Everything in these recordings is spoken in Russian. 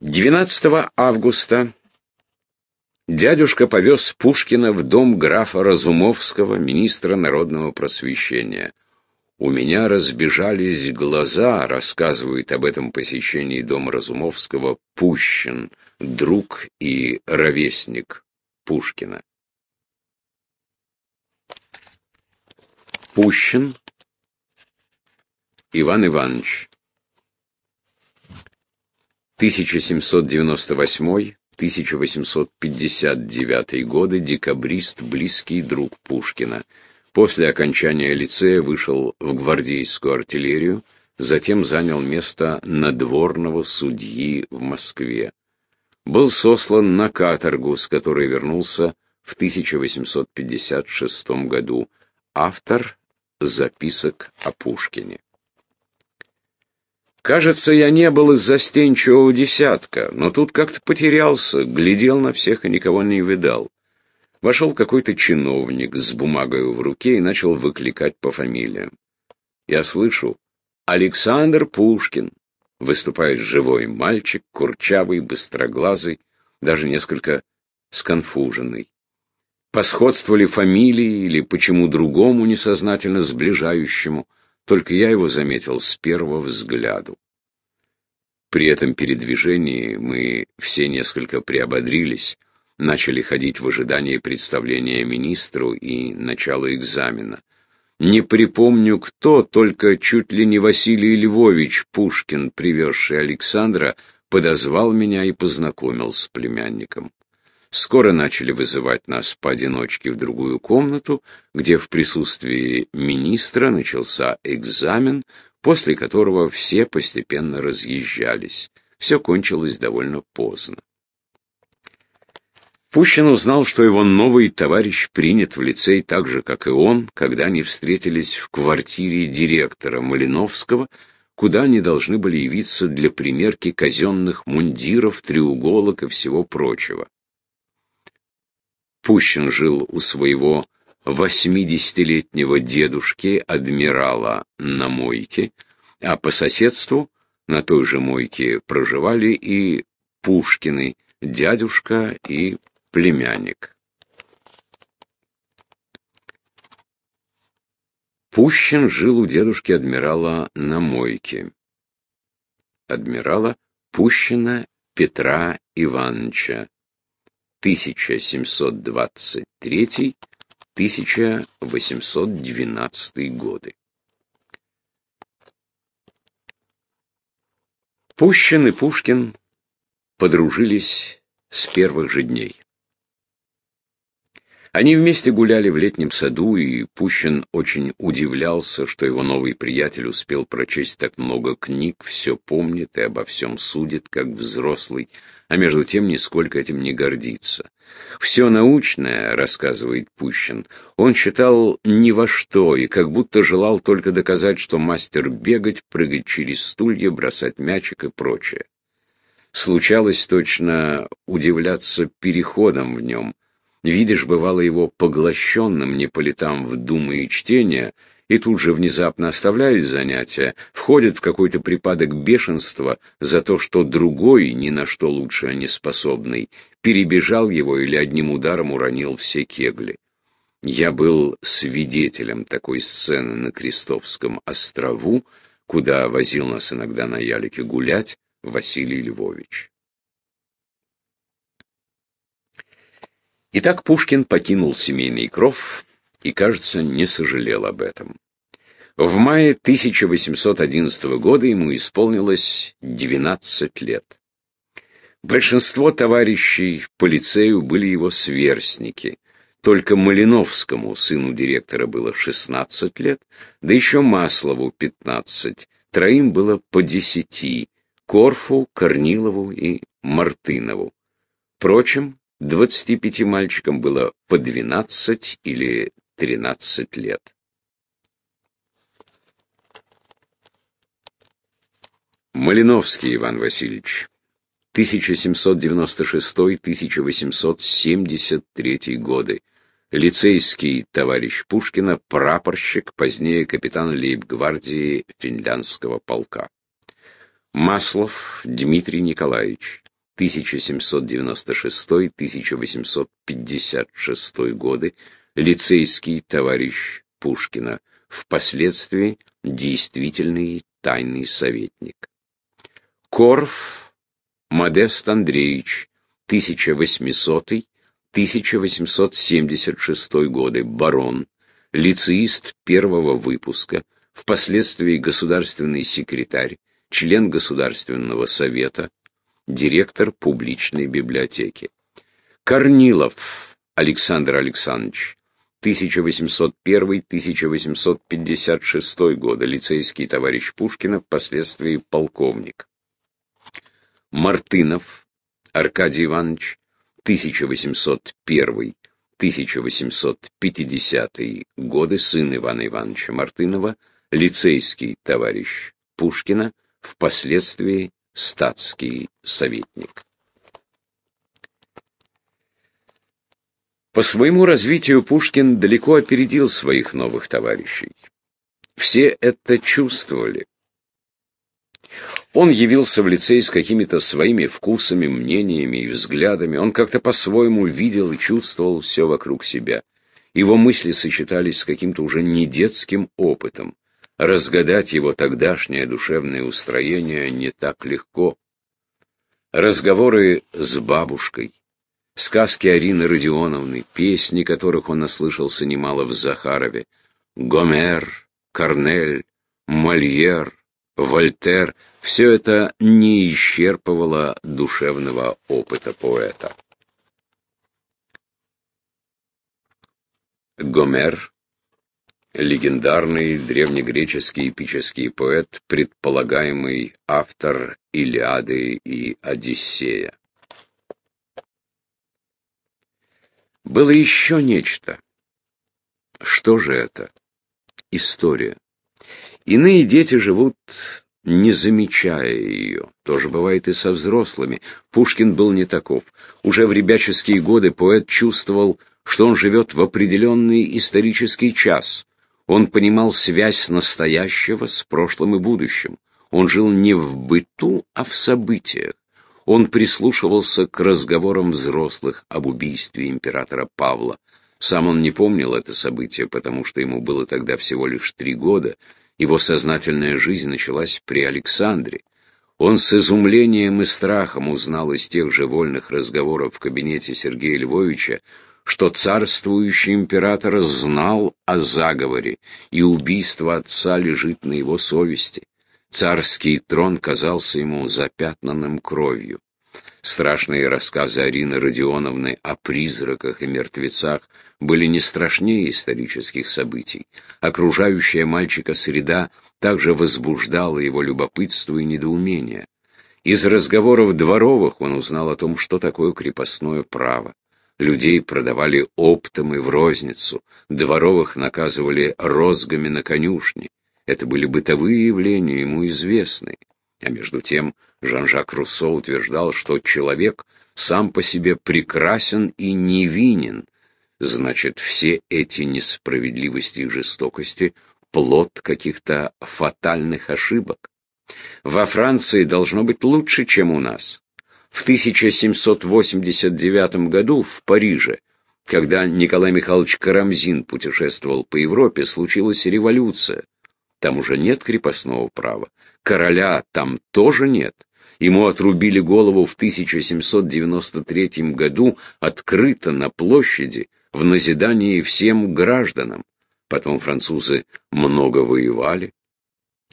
12 августа дядюшка повез Пушкина в дом графа Разумовского, министра народного просвещения. «У меня разбежались глаза», — рассказывает об этом посещении дома Разумовского Пущин, друг и ровесник Пушкина. Пущин Иван Иванович 1798-1859 годы, декабрист, близкий друг Пушкина. После окончания лицея вышел в гвардейскую артиллерию, затем занял место надворного судьи в Москве. Был сослан на каторгу, с которой вернулся в 1856 году. Автор записок о Пушкине. Кажется, я не был из застенчивого десятка, но тут как-то потерялся, глядел на всех и никого не видал. Вошел какой-то чиновник с бумагой в руке и начал выкликать по фамилиям. Я слышу, Александр Пушкин. Выступает живой мальчик, курчавый, быстроглазый, даже несколько сконфуженный. По сходству ли фамилии или почему другому несознательно сближающему – только я его заметил с первого взгляду. При этом передвижении мы все несколько приободрились, начали ходить в ожидании представления министру и начала экзамена. Не припомню кто, только чуть ли не Василий Львович Пушкин, привезший Александра, подозвал меня и познакомил с племянником. Скоро начали вызывать нас поодиночке в другую комнату, где в присутствии министра начался экзамен, после которого все постепенно разъезжались. Все кончилось довольно поздно. Пущин узнал, что его новый товарищ принят в лицей так же, как и он, когда они встретились в квартире директора Малиновского, куда они должны были явиться для примерки казенных мундиров, треуголок и всего прочего. Пущин жил у своего восьмидесятилетнего дедушки, адмирала, на мойке, а по соседству на той же мойке проживали и Пушкины, дядюшка и племянник. Пущин жил у дедушки адмирала на мойке. Адмирала Пущина Петра Ивановича, 1723-1812 годы. Пущин и Пушкин подружились с первых же дней. Они вместе гуляли в летнем саду, и Пущин очень удивлялся, что его новый приятель успел прочесть так много книг, все помнит и обо всем судит, как взрослый, а между тем нисколько этим не гордится. Все научное, рассказывает Пущин, он считал ни во что и как будто желал только доказать, что мастер бегать, прыгать через стулья, бросать мячик и прочее. Случалось точно удивляться переходом в нем, Видишь, бывало его поглощенным не по летам в думы и чтения, и тут же внезапно оставляет занятия, входит в какой-то припадок бешенства за то, что другой, ни на что лучше не способный, перебежал его или одним ударом уронил все кегли. Я был свидетелем такой сцены на Крестовском острову, куда возил нас иногда на ялике гулять Василий Львович. Итак, Пушкин покинул семейный кров и, кажется, не сожалел об этом. В мае 1811 года ему исполнилось 12 лет. Большинство товарищей по лицею были его сверстники. Только Малиновскому, сыну директора, было 16 лет, да еще Маслову 15, троим было по 10, Корфу, Корнилову и Мартынову. Впрочем, 25 мальчикам было по 12 или 13 лет. Малиновский Иван Васильевич, 1796-1873 годы, лицейский товарищ Пушкина, прапорщик, позднее капитан лейб-гвардии финляндского полка. Маслов Дмитрий Николаевич, 1796-1856 годы, лицейский товарищ Пушкина, впоследствии действительный тайный советник. Корф Модест Андреевич, 1800-1876 годы, барон, лицеист первого выпуска, впоследствии государственный секретарь, член Государственного совета, директор публичной библиотеки. Корнилов Александр Александрович, 1801-1856 годы, лицейский товарищ Пушкина, впоследствии полковник. Мартынов Аркадий Иванович, 1801-1850 годы, сын Ивана Ивановича Мартынова, лицейский товарищ Пушкина, впоследствии статский советник. По своему развитию Пушкин далеко опередил своих новых товарищей. Все это чувствовали. Он явился в лицей с какими-то своими вкусами, мнениями и взглядами. Он как-то по-своему видел и чувствовал все вокруг себя. Его мысли сочетались с каким-то уже не детским опытом. Разгадать его тогдашнее душевное устроение не так легко. Разговоры с бабушкой, сказки Арины Родионовны, песни, которых он наслышался немало в Захарове, Гомер, Корнель, Мольер, Вольтер — все это не исчерпывало душевного опыта поэта. Гомер легендарный древнегреческий эпический поэт, предполагаемый автор Илиады и Одиссея. Было еще нечто. Что же это? История. Иные дети живут, не замечая ее. Тоже бывает и со взрослыми. Пушкин был не таков. Уже в ребяческие годы поэт чувствовал, что он живет в определенный исторический час, он понимал связь настоящего с прошлым и будущим. Он жил не в быту, а в событиях. Он прислушивался к разговорам взрослых об убийстве императора Павла. Сам он не помнил это событие, потому что ему было тогда всего лишь три года. Его сознательная жизнь началась при Александре. Он с изумлением и страхом узнал из тех же вольных разговоров в кабинете Сергея Львовича, что царствующий император знал о заговоре, и убийство отца лежит на его совести. Царский трон казался ему запятнанным кровью. Страшные рассказы Арины Родионовны о призраках и мертвецах были не страшнее исторических событий. Окружающая мальчика среда также возбуждала его любопытство и недоумение. Из разговоров дворовых он узнал о том, что такое крепостное право. Людей продавали оптом и в розницу, дворовых наказывали розгами на конюшне. Это были бытовые явления, ему известные. А между тем Жан-Жак Руссо утверждал, что человек сам по себе прекрасен и невинен. Значит, все эти несправедливости и жестокости – плод каких-то фатальных ошибок. Во Франции должно быть лучше, чем у нас. В 1789 году в Париже, когда Николай Михайлович Карамзин путешествовал по Европе, случилась революция. Там уже нет крепостного права. Короля там тоже нет. Ему отрубили голову в 1793 году открыто на площади в назидании всем гражданам. Потом французы много воевали.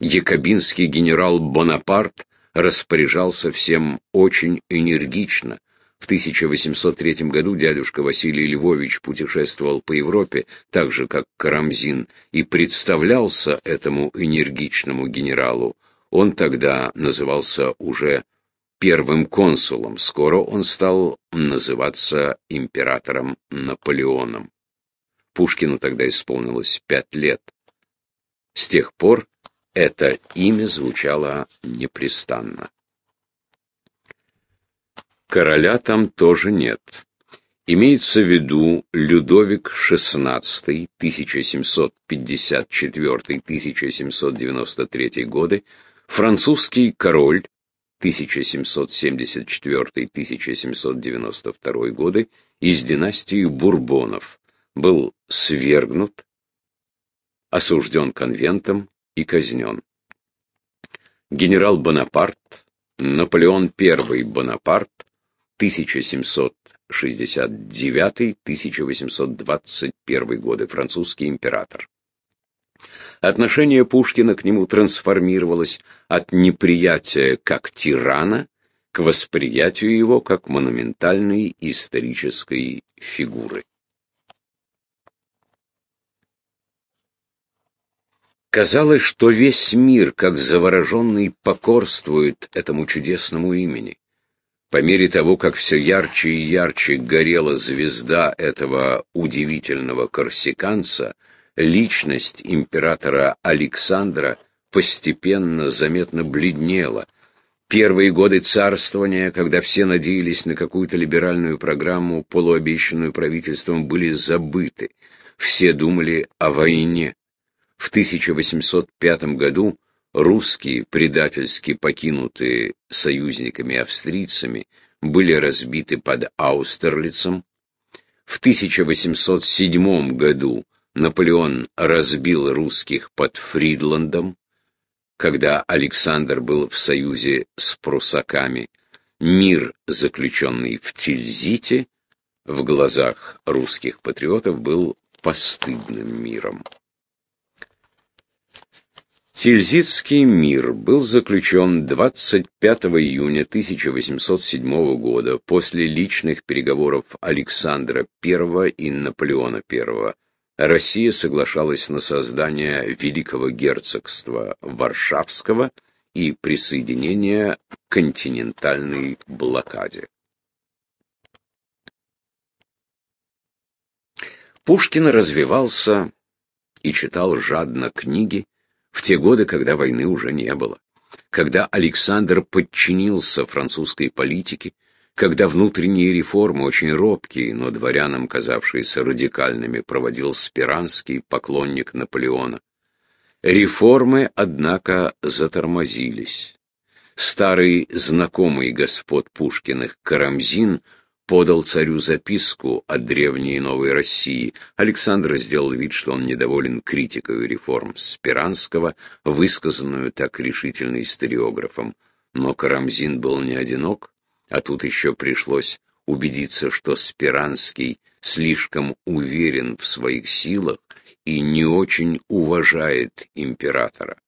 Якобинский генерал Бонапарт распоряжался всем очень энергично. В 1803 году дядюшка Василий Львович путешествовал по Европе, так же, как Карамзин, и представлялся этому энергичному генералу. Он тогда назывался уже первым консулом, скоро он стал называться императором Наполеоном. Пушкину тогда исполнилось пять лет. С тех пор это имя звучало непрестанно. Короля там тоже нет. Имеется в виду Людовик XVI, 1754-1793 годы, французский король, 1774-1792 годы из династии Бурбонов, был свергнут, осужден конвентом и казнен. Генерал Бонапарт, Наполеон I Бонапарт, 1769-1821 годы, французский император. Отношение Пушкина к нему трансформировалось от неприятия как тирана к восприятию его как монументальной исторической фигуры. Казалось, что весь мир, как завороженный, покорствует этому чудесному имени. По мере того, как все ярче и ярче горела звезда этого удивительного корсиканца, личность императора Александра постепенно заметно бледнела. Первые годы царствования, когда все надеялись на какую-то либеральную программу, полуобещанную правительством, были забыты. Все думали о войне. В 1805 году русские, предательски покинутые союзниками-австрийцами, были разбиты под Аустерлицем. В 1807 году Наполеон разбил русских под Фридландом, когда Александр был в союзе с прусаками. Мир, заключенный в Тильзите, в глазах русских патриотов был постыдным миром. Тильзитский мир был заключен 25 июня 1807 года после личных переговоров Александра I и Наполеона I. Россия соглашалась на создание Великого Герцогства Варшавского и присоединение к континентальной блокаде. Пушкин развивался и читал жадно книги, в те годы, когда войны уже не было, когда Александр подчинился французской политике, когда внутренние реформы, очень робкие, но дворянам казавшиеся радикальными, проводил Спиранский, поклонник Наполеона. Реформы, однако, затормозились. Старый знакомый господ Пушкиных Карамзин подал царю записку о древней и новой России. Александр сделал вид, что он недоволен критикой реформ Спиранского, высказанную так решительно историографом. Но Карамзин был не одинок, а тут еще пришлось убедиться, что Спиранский слишком уверен в своих силах и не очень уважает императора.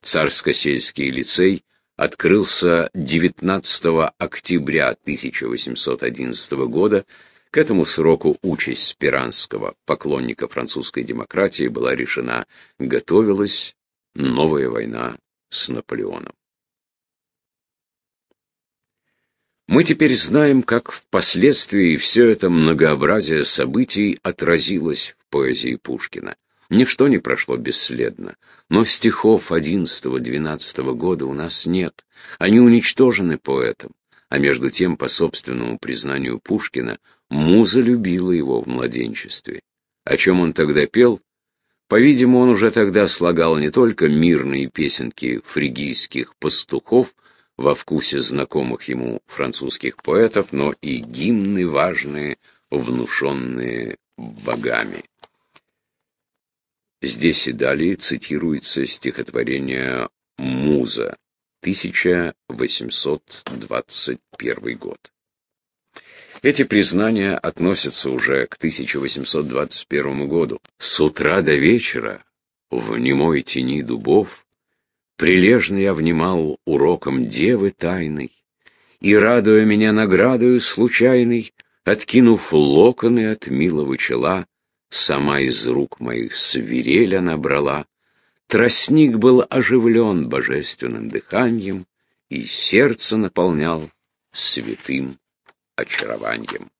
Царско-сельский лицей открылся 19 октября 1811 года. К этому сроку участь Спиранского, поклонника французской демократии, была решена. Готовилась новая война с Наполеоном. Мы теперь знаем, как впоследствии все это многообразие событий отразилось в поэзии Пушкина. Ничто не прошло бесследно, но стихов XI-XII года у нас нет. Они уничтожены поэтом, а между тем, по собственному признанию Пушкина, муза любила его в младенчестве. О чем он тогда пел? По-видимому, он уже тогда слагал не только мирные песенки фригийских пастухов во вкусе знакомых ему французских поэтов, но и гимны важные, внушенные богами. Здесь и далее цитируется стихотворение «Муза», 1821 год. Эти признания относятся уже к 1821 году. С утра до вечера в немой тени дубов Прилежно я внимал уроком девы тайной, И, радуя меня наградою случайной, Откинув локоны от милого чела, Сама из рук моих свиреля набрала. Тростник был оживлен божественным дыханием И сердце наполнял святым очарованием.